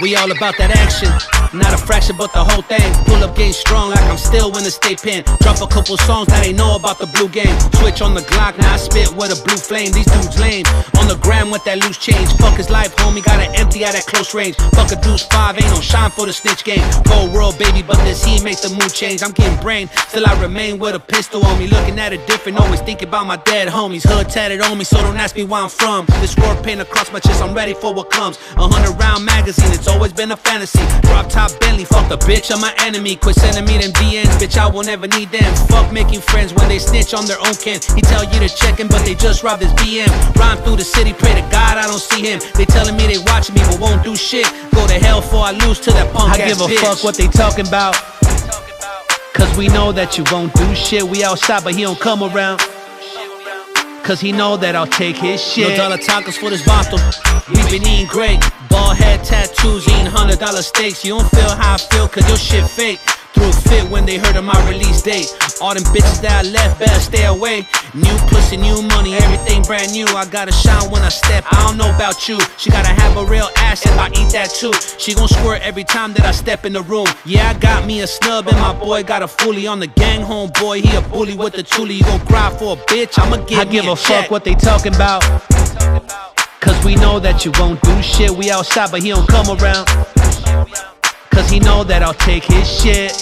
We all about that action. Not a fraction, but the whole thing. Pull up game strong like I'm still in the state pen. Drop a couple songs that they know about the blue game. Switch on the Glock, now I spit with a blue flame. These dudes lame. On the gram with that loose change. Fuck his life, homie. Gotta empty out at close range. Fuck a deuce five, ain't no shine for the snitch game. Cold world, baby, but this he makes the mood change. I'm getting brain, still I remain with a pistol on me. Looking at it different, always thinking about my dead homies. Hood tatted on me, so don't ask me where I'm from. This war paint across my chest, I'm ready for what comes. A hundred round magazine, it's always been a fantasy. Drop top Bentley, fuck the bitch, I'm my enemy. Quit sending me them DMs, bitch, I will never need them. Fuck making friends when they snitch on their own kin. He tell you to check him, but they just robbed his BM. Rhyme through the city, pray to God I don't see him. They telling me they watching me, but won't do shit. Go to hell for I lose to that punk I give a bitch. fuck what they talking about. Cause we know that you won't do shit. We outside, but he don't come around. Cause he know that I'll take his shit. No dollar tacos for this bottle. We been eating great. Ball head tattoos, eating hundred dollar steaks. You don't feel how I feel, cause your shit fake. Threw a fit when they heard of my release date. All them bitches that I left, better stay away. New pussy, new money, everything brand new. I gotta shine when I step. I don't know about you. She gotta have a real ass if I eat that too. She gon' squirt every time that I step in the room. Yeah, I got me a snub and my boy got a fully on the gang home boy. He a bully with the toolie. You gon' cry for a bitch? I'ma give I give a check. fuck what they talking about. Cause we know that you won't do shit. We outside, but he don't come around. Cause he know that I'll take his shit.